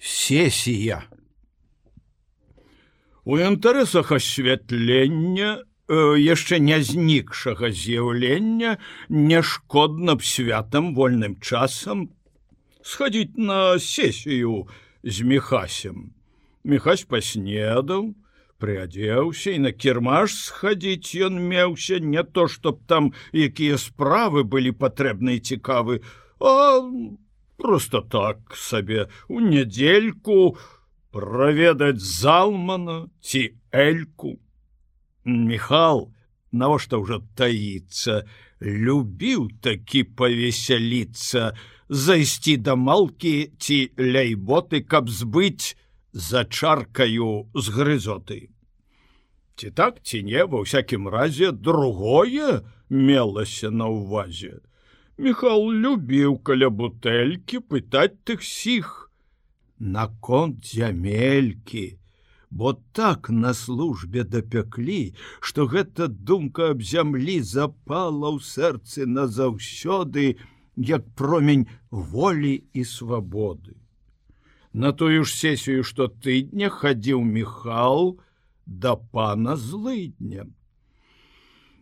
сесія. У інтарэсах асвятлення э, яшчэ не знікшага з'яўлення няшкодна б святам вольным часам схадзіць на сесію з мехасем. Мехась паснедаў, прыадзеўся і на кірмаш схадзіць ён меўся не то, чтоб там якія справы былі патрэбны і цікавы, а просто так сабе у нядзельку праведаць залмана ці эльку. Михал, навошта ўжо таіцца, любіў такі павесяліцца, зайсці да малкі ці ляйботы, каб збыць за чаркаю з грызоты. Ці так ці не ва ўсякім разе другое мелася на ўвазе. Михал любіў каля бутэлькі пытаць тых сіх наконт зямелькі, бо так на службе дапяклі, што гэта думка аб зямлі запала ў сэрцы назаўсёды, як промень волі і свабоды. На тую ж сесію, што тыдня хадзіў Михал да пана злыдням.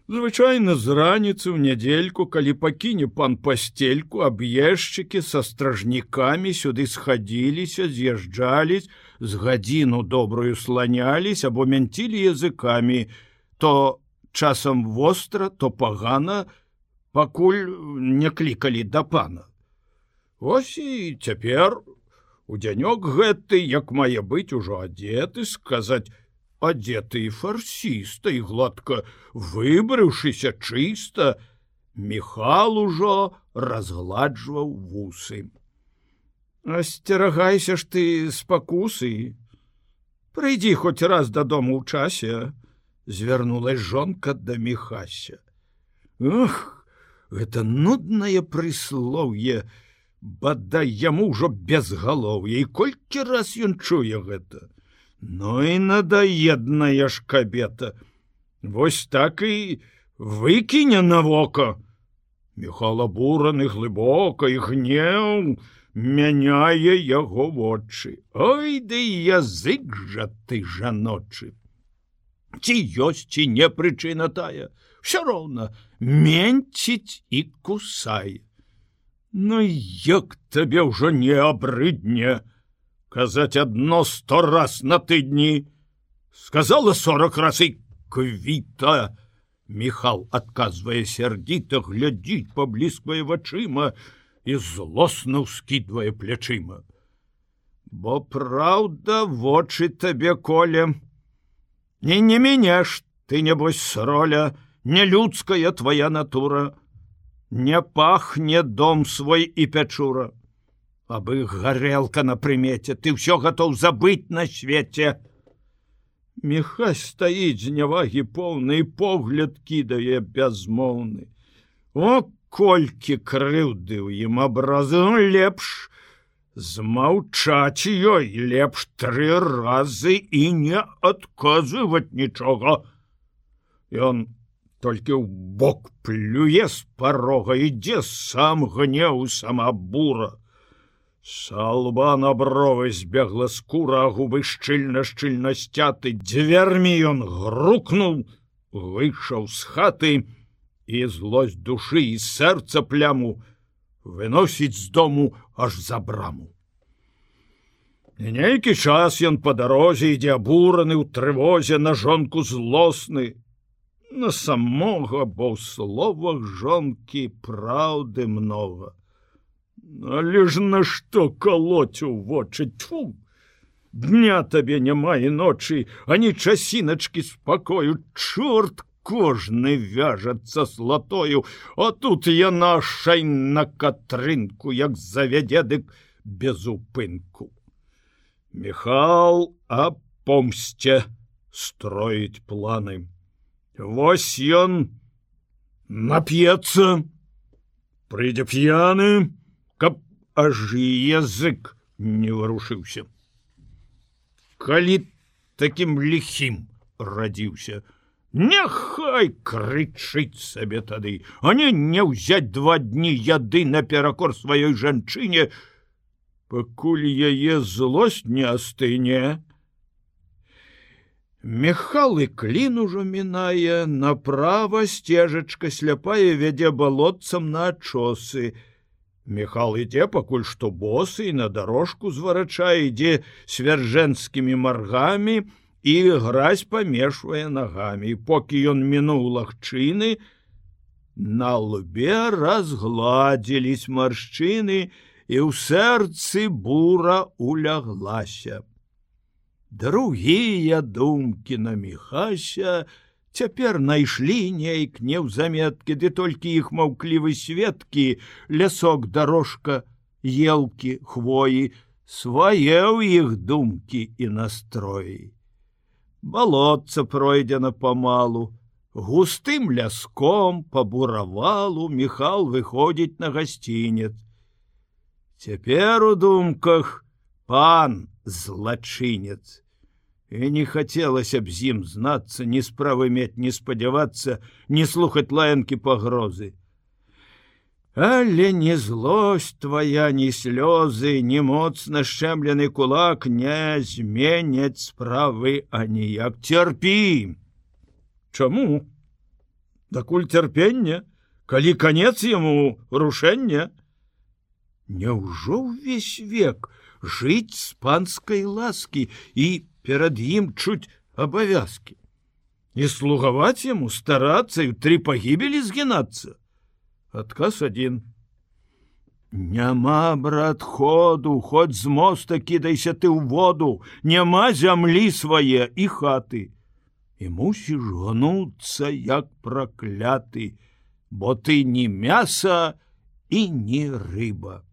Звычайна з раніцы ў нядзельку, калі пакіне пан пасцельку, аб'езчыкі са стражнікамі сюды схадзіліся, з'язджались, з гадзіну добрую сланялись або мянцілі языкамі, то часам востра, то пагана, пакуль не клікалі да пана. Вось і цяпер у дзянёк гэты, як мае быць ужо адзеты сказаць, адзеты і фарсіста і гладка выбрыўшыся чыста, Михал ужо разгладжваў вусы. Асцерагайся ж ты спакусы. Прыйдзі хоць раз дадому ў часе, звярнулась жонка да мехася. Ох, гэта нуднае прыслоўе, бадай яму ўжо без галоўя і колькі раз ён чуе гэта. Ну і надаедная ж кабета. Вось так і выкіне на вока. Михала бураны глыбока і гнеў, мяняе яго вочы. Ой ды язык жа ты жаночы. Ці ёсць ці не прычына тая, все роўна менціць і кусай. Ну як табе ўжо не абрыдне, казаць одно сто раз на тыдні сказала сорок раз і квіта михал адказвае сярдзіта глядзіць паблізквае вачыма і злосна ўскідвае плячыма бо праўда вочы табе коле не не мяняш ты небось роля нелюдская твоя натура не пахне дом свой і пячура абы гарэлка на прымеце ты ўсё гатоў забыць на свеце. Мехась стаіць знявагі поўны погляд кідае бязмоўны. О колькі крыўды ў ім абразу ну, лепш змаўчаць ёй лепш тры разы і не адказваць нічога. Ён толькі ў бок плюе з парога ідзе сам гнеў сама бура Салба на бровы збегла скура, а губы шчыльна шчыльна сцяты дзвярмі ён грукнуў, выйшаў з хаты і злосць душы і сэрца пляму выносіць з дому аж за браму. Нейкі час ён па дарозе ідзе абураны ў трывозе на жонку злосны, на самога, бо ў словах жонкі праўды многа. Але ж на што колоць у вочы? Тьфу! Дня табе няма і ночы ані часіначкі спакою чорт кожны вяжацца с латою. А тут яна шай на катрынку як завядедык без упынку. Михал а помсце строіць планы. Вось ён нап'ецца прыйдзе п'яны каб аж язык не варушыўся. Калі таким ліхім радзіўся, Няхай крычыць сабе тады, а не не ўзяць два дні яды наперакор сваёй жанчыне, пакуль яе злосць не астыне Мехалы клін ужо мінае направа сцежачка сляпая вядзе балотцам на адчосы Михал ідзе пакуль што босы і на дорожку зварачае ідзе свяржэнскімі маргамі і гразь памешвае нагамі. Поки ён мінуў лагчыны на лбе разгладзілись маршчыны і ў сэрцы бура уляглася другія думкі на мехася цяпер найшлі нейк неўзаметкі ды толькі іх маўклівы сведкі лясок дорожка елкі хвоі свае ў іх думкі і настроі. Балотца пройдзена памалу густым ляском по буравалу михал выходзіць на гасцінец. Цяпер у думках пан злачынец і не хацелася б з ім знацца ні справы мець не спадзявацца не слухаць лаянкі пагрозы але не злость твоя ні слёзы не моцна шчэмлены кулак не зменяць справы а ніяк цярпі Чаму дакуль цярпення калі канец яму рушэння Няўжо ўвесь век жыць з панскай ласкі і перад ім чуць абавязкі. І слугаваць яму старацца і тры пагібелі згінацца. Адказ один няма брат ходу хоць з моста кідайся ты ў воду няма зямлі свае і хаты. І мусіш гнуцца як пракляты бо ты не мяса і не рыба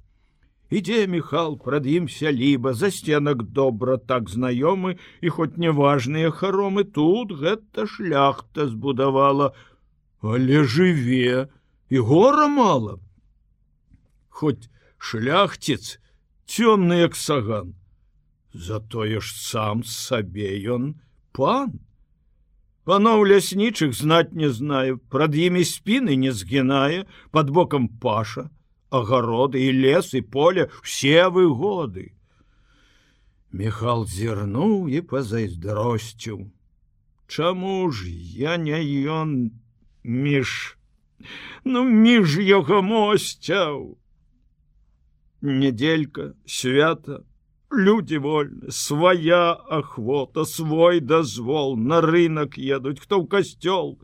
ідзе михал прад ім сяліба за сценак добра так знаёмы і хоць неважныя харомы тут гэта шляхта збудавала. Але жыве і гора мала. Хоць шляхціц цёмны як саган затое ж сам сабе ён пан. Паноў ляснічых знаць не знаю прад імі спіны не згінае под бокам паша агароды і лес і поле все выгоды. Михал зірнуў і пазайздросціў. Чаму ж я не ён між? Ну між яго мосцяў Неделька свята люди вольны свая ахвота свой дазвол на рынок едуць хто ў касцёл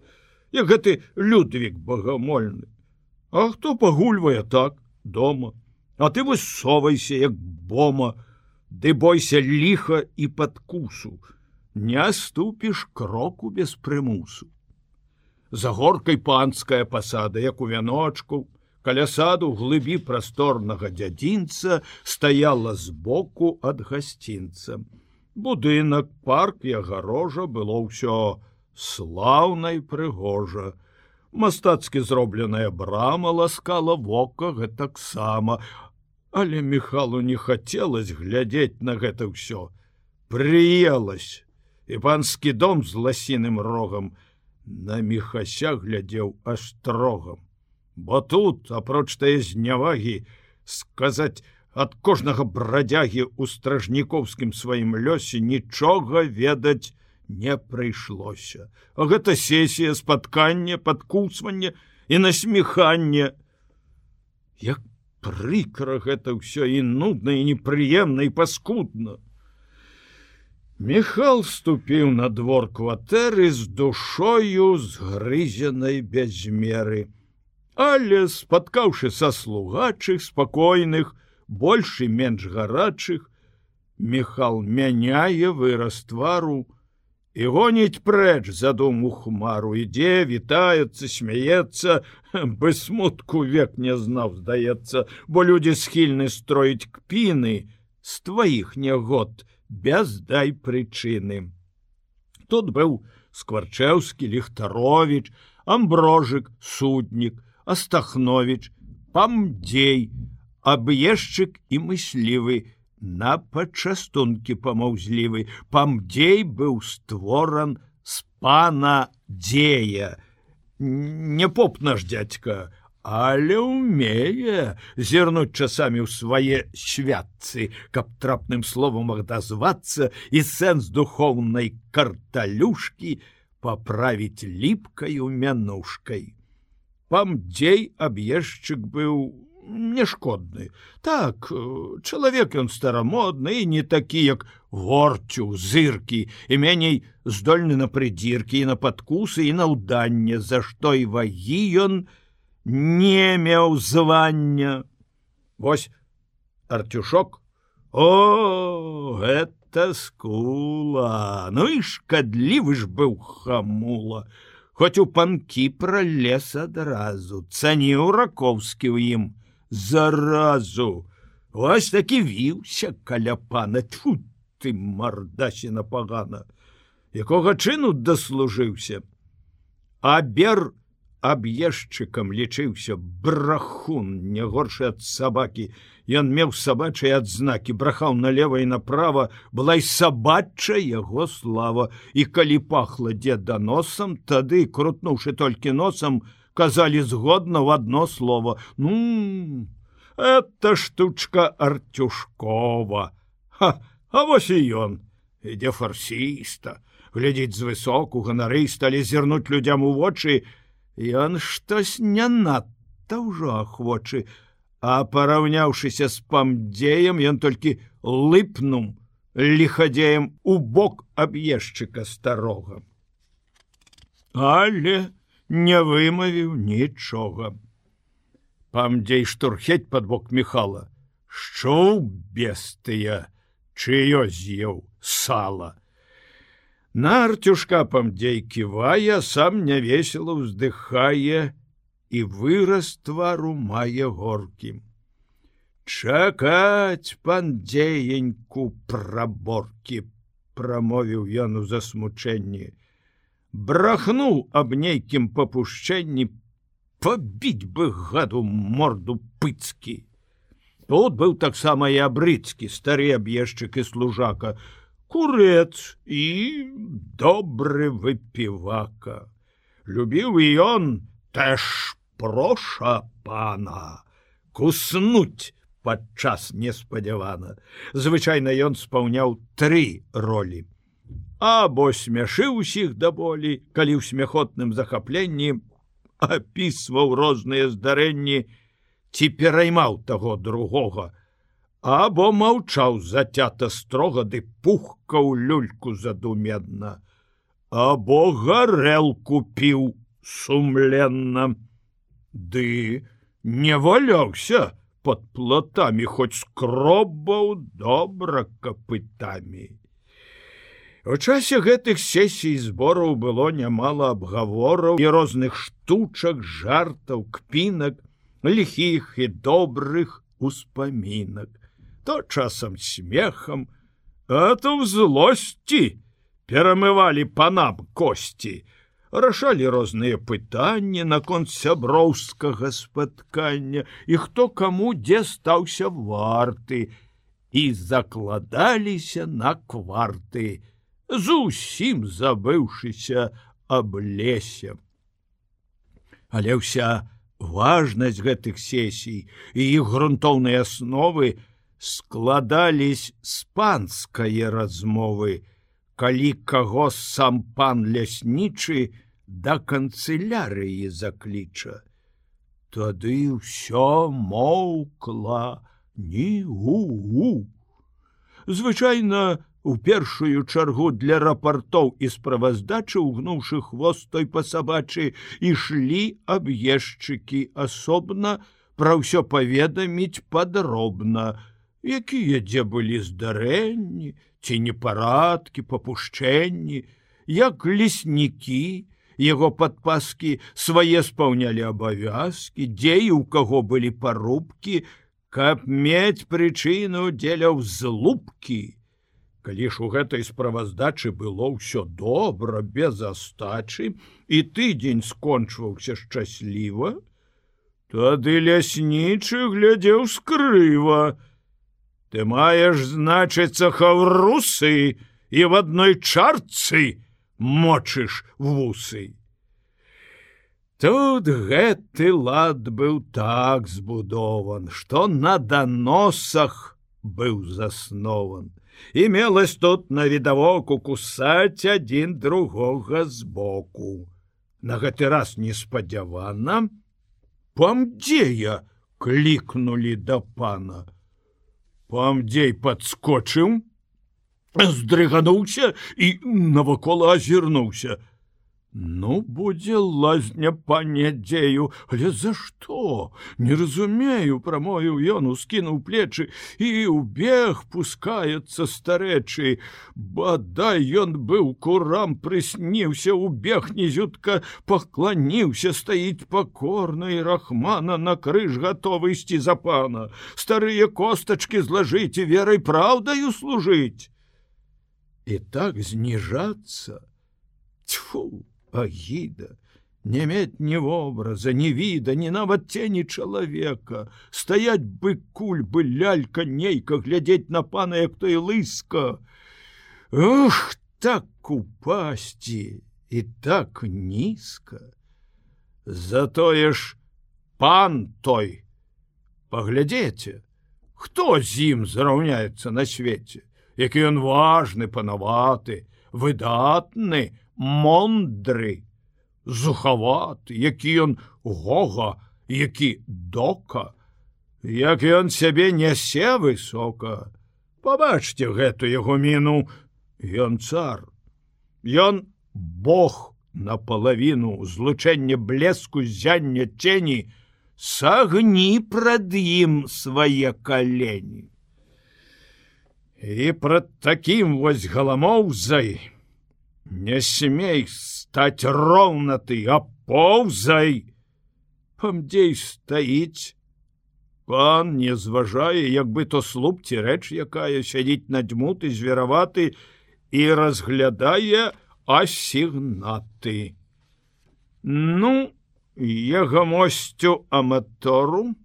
я гэты людвік богомольны А хто пагульвае так дома, А ты высовайся як бома, Ды бойся ліха і падкусу, Не ступіш кроку без прымусу. За горкай панская пасада, як у вяночку, каля саду глыбі прасторнага дзядзінца стаяла збоку ад гасцінца. Будынак парк і агарожа было ўсё слаўнай прыгожа, мастацкі зробленая брама ласкала вока гэтаксама, але михалу не хацелось глядзець на гэта ўсё. Прыелась і панскі дом з ласіным рогам на мехася глядзеў астрогам бо тут апроч тае знявагі сказаць ад кожнага брадзягі ў стражнікоўскім сваім лёсе нічога ведаць не прыйшлося а гэта сесія спаткання падкусвання і насмеханне як прыкра гэта ўсё і нудна і непрыемна і паскудна. Михал ступіў на двор кватэры з душою згрызенай без меры. Але спаткаўшы са слугачых спакойных больш і менш гарачых Михал мяняе выраз твару, і гоніць прэч задуму хмару ідзе вітаецца смяецца без смутку век не знаў здаецца бо людзі схільны строіць кпіны з тваіх нягод без дай прычыны тут быў скварчэўскі ліхтарович амброжык суднік астахнович памдзей аб'езчык і мыслівы на пачастункі памаўзлівы памдзей быў створан з пана дзея не поп наш дядька але умее зірнуць часамі ў свае святцы, каб трапным словам адазвацца і сэнс духоўнай карталюшкі паправіць ліпкаю мянушкай. Памдзей аб'езчык быў нешкодны. Так, чалавек ён старамодны і не такі, як горцю, зыркі і меней здольны на прыдзіркі і на падкусы і на ўданне, за што і вагі ён, не меў звання. Вось Артюшок О это скула Ну і шкадлівы ж быў хамула Хоць у панкі пра лес адразу цаніў ракоўскі ў ім заразу. Вось такі віўся каля пана. Тьфу ты мардасі напагана якога чыну даслужыўся? А бер аб'езчыкам лічыўся. Брахун не горшы ад сабакі. Ён меў сабачыя адзнакі брахаў налево і направо была і сабача яго слава. І калі пахла дзе да носам тады крутнуўшы толькі носам казалі згодна в одно слово. Ну это штучка артюшкова. Ха а вось і ён. Ідзе фарсіста. Глядзець звысоку ганары сталі зірнуць людзям у вочы. Ён штось не надта ўжо ахвочы, а параўняўшыся з памдзеем, ён толькі лыпнуў лихадзеем у бок аб'езчыка старога. Але не вымавіў нічога. Памдзей штурхеть под бок Михала, Шчоў бестыя, чыё з'еў сала. На артюшка памдзей ківае, сам нявесела ўздыхае і выраз твару мае горкім. Чакаць пандзееньку праборкі, прамовіў ён у засмучэнні. Брахнуў аб нейкім папушчэнні, пабіць бы гаду морду пыцкі. Тут быў таксама і абрыцкі стары аб'езчык і служака, курец і добры выпівака. Любіў і ён теж проша пана куснуть падчас неспадзявана. Звычайна ён спаўняў тры ролі. Або смяшыў усіх да болі, калі ў смяхотным захапленні апісваў розныя здарэнні ці пераймаў таго другога, або маўчаў зацята строга ды пухкаў люльку задумедна або гарэлку піў сумленна. Ды не валяўся под платамі хоць скробаў добра капытамі У часе гэтых сесій збораў было нямала абгавораў і розных штучак жартаў кпінак ліхіх і добрых успамінак. То часам смехам, а то в злосці перамывалі панам косці, рашалі розныя пытанні наконт сяброўскага спаткання і хто каму дзе стаўся варты і закладаліся на кварты, зусім забыўшыся аб лесе. Але ўся важнасць гэтых сесій і іх грунтоўныя асновы, складались з панскае размовы, калі каго сам пан ляснічы да канцылярыі закліча. Тады ўсё моўкла ні гу. Звычайна, у першую чаргу для рапартоў і справаздачы угнуўшы хвост той па сабачы ішлі аб'езчыкі асобна пра ўсё паведаміць падробна, якія дзе былі здарэнні ці непарадкі папушчэнні як леснікі яго падпаскі свае спаўнялі абавязкі дзе і у каго былі парубкі каб мець прычыну дзеляў злупкі калі ж у гэтай справаздачы было ўсё добра без астачы і тыдзень скончваўся шчасліва тады ляснічы глядзеў скрыва Ты маеш значыцца хаўрусы і в адной чарцы мочыш вусы. Тут гэты лад быў так збудован, што на даносах быў заснован. І мелась тут на відавоку кусаць адзін другога збоку. На гэты раз неспадзявана, памдзея клікнулі да пана. Памдзей падскочыў, здрыгануўся і навакола азірнуўся. Ну будзе лазня панядзею, але за што? Не разумею, прамою ён ускінуў плечы і убег пускаецца старэчы. Бадай ён быў курам прысніўся, убег незютка пакланіўся, стаіць пакорна і рахмана на крыж гатовы ісці за пана. Старыя костачки злажыць і верай праўдаю служыць. І так зніжацца. Тьфу! Агіда не мець ні вобраза ні віда ні нават цені чалавека. Стаять бы куль бы лялька нейка глядзець на пана як той лыска. Ох так упасці і так нізка. Затое ж пан той. Паглядзеце хто з ім зараўняецца на свеце? Які ён важны панаваты выдатны мондры, зухаваты, які ён гога, які дока, як ён сябе нясе высока. Пабачце гэту яго міну, Ён цар. Ён Бог напалавіну злучэнне блеску зяння цені, сагні прад ім свае калені. І прад такім вось галамоўзай, Не смей стать роўна ты, а поўзай. Памдзей стаіць. Пан не зважае, як бы то слуп ці рэч, якая сядзіць надзьмуты, звераваты і разглядае асігнаты. Ну, я гамосцю аматору,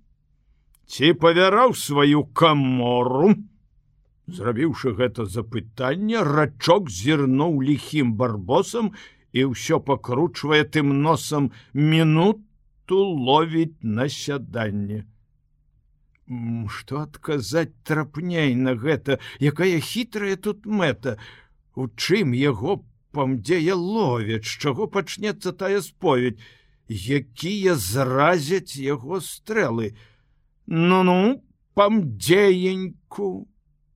ці павяраў сваю камору, Зрабіўшы гэта запытанне, рачок зірнуў ліхім барбосам і ўсё пакручвае тым носам мінуту ловіць на сяданне. Што адказаць трапней на гэта, якая хітрая тут мэта, У чым яго памдзея ловяць, з чаго пачнецца тая споведь, якія зразяць яго стрэлы. Ну-ну, памдзееньку,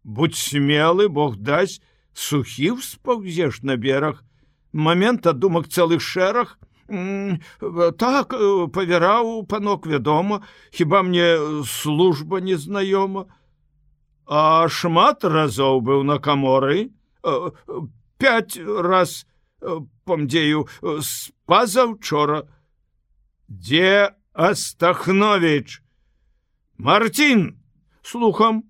будь смелы бог дась сухі спаўзеш на бераг. Момент думак цэлых шэраг так павяраў панок вядома хіба мне служба незнаёма а шмат разоў быў на каморы пять раз помдзею пазаўчора дзе астахнович? Мартин слухам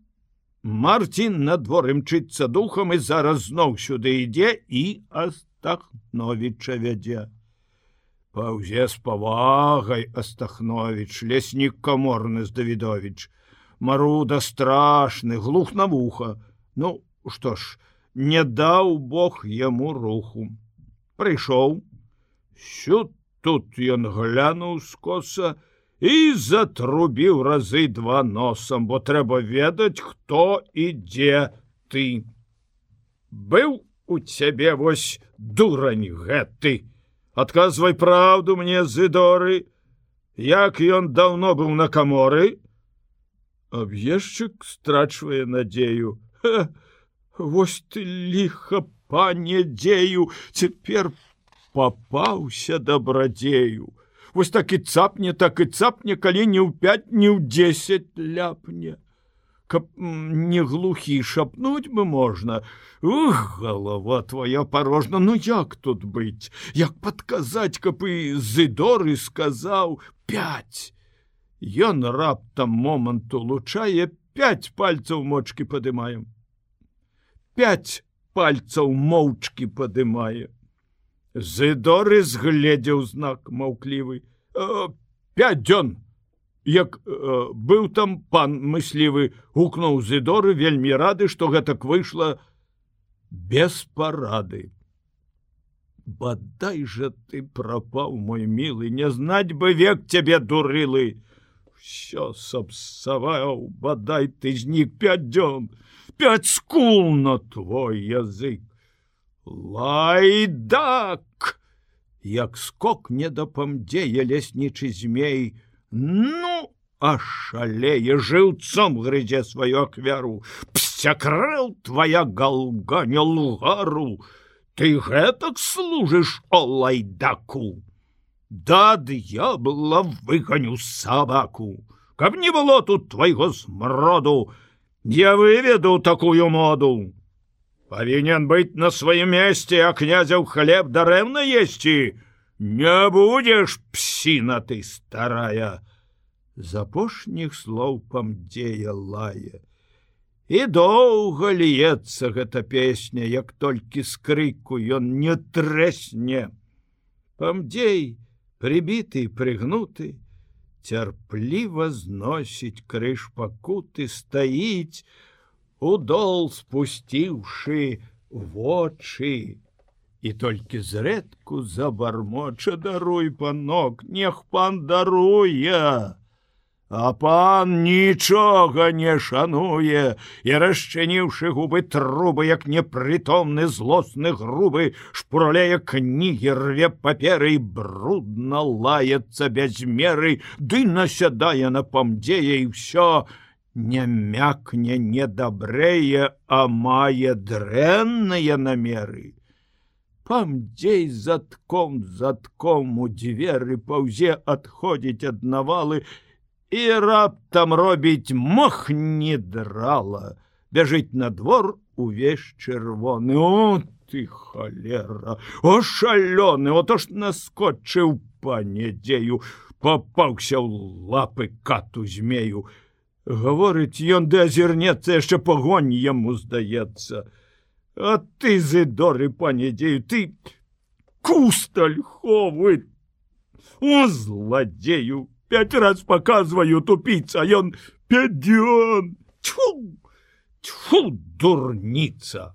Мартин надвор імчыцца духам і зараз зноў сюды ідзе і астахновіча вядзе. Паўзе з павагай астахнович, леснік каморны з Давідович, Маруда страшны, глух на вуха. Ну што ж, не даў Бог яму руху. Прыйшоў, Сю тут ён глянуў скоса, і затрубіў разы два носам, бо трэба ведаць, хто ідзе ты. Быў у цябе вось дурань гэты. Адказвай праўду мне зыдоры, як ён даўно быў на каморы. Аб'езчык страчвае надзею. Вось ты ліха панедзею, цяпер папаўся дабрадзею вось так і цапне так і цапне калі не ў 5 не ў 10 ляпне. Каб не глухі шапнуть бы можна. Ух голова твоя порожна ну як тут быць? Як подказаць каб і зыдоры сказаў 5 ён раптам моманту лучае 5 пальцаў мочки падымаем. 5 пальцаў моўчки падымаем Зыдоры згледзеў знак маўклівы. «Э, пять дзён. Як э, быў там пан мыслівы, гукнуў зыдоры вельмі рады, што гэтак выйшла без парады. бадай же ты прапаў мой милый не знать бы век тебе дурылы все сапсаваў бадай ты знік пять дзён пять скул на твой язык лайдак! Як скок не дапамдзее леснічы змей ну ашалее жыўцом грызе сваю аквяру псякрыл твоя галганя лугару ты гэтак служыш о лайдаку. Да д'ябла выганю сабаку каб не было тут твайго смроду я выведу такую моду павінен быць на сваім месце а князяў хлеб дарэмна есці не будзеш псіна ты старая. З апошніх слоў памдзея лае. І доўга льецца гэта песня як толькі скрыку ён не трэсне памдзей прыбіты прыгнуты цярпліва зносіць крыж пакуты стаіць удол спусціўшы вочы. І толькі зрэдку забармоча даруй панок нех пан даруе! А пан нічога не шануе і расчыніўшы губы трубы як непрытомны злосны грубы шпурлее кнігі рве паперы брудна лаецца без меры ды насядае на памдзее і ўсё не мякне не дабрэе а мае дрэнныя намеры. Памдзей затком затком у дзверы паўзе адходзіць ад навалы і раптам робіць мох не драла бяжыць на двор увесь чырвоны. Ты холера о шалёны! Ото ж наскочыў панядзею попаўся ў лапы кату змею гаворыць ён да азірнецца яшчэ пагонь яму здаецца. А ты зыдоры панядзею ты кустальховы о зладзею пять раз показываю тупица ён пядён. Тьфу тьфу дурница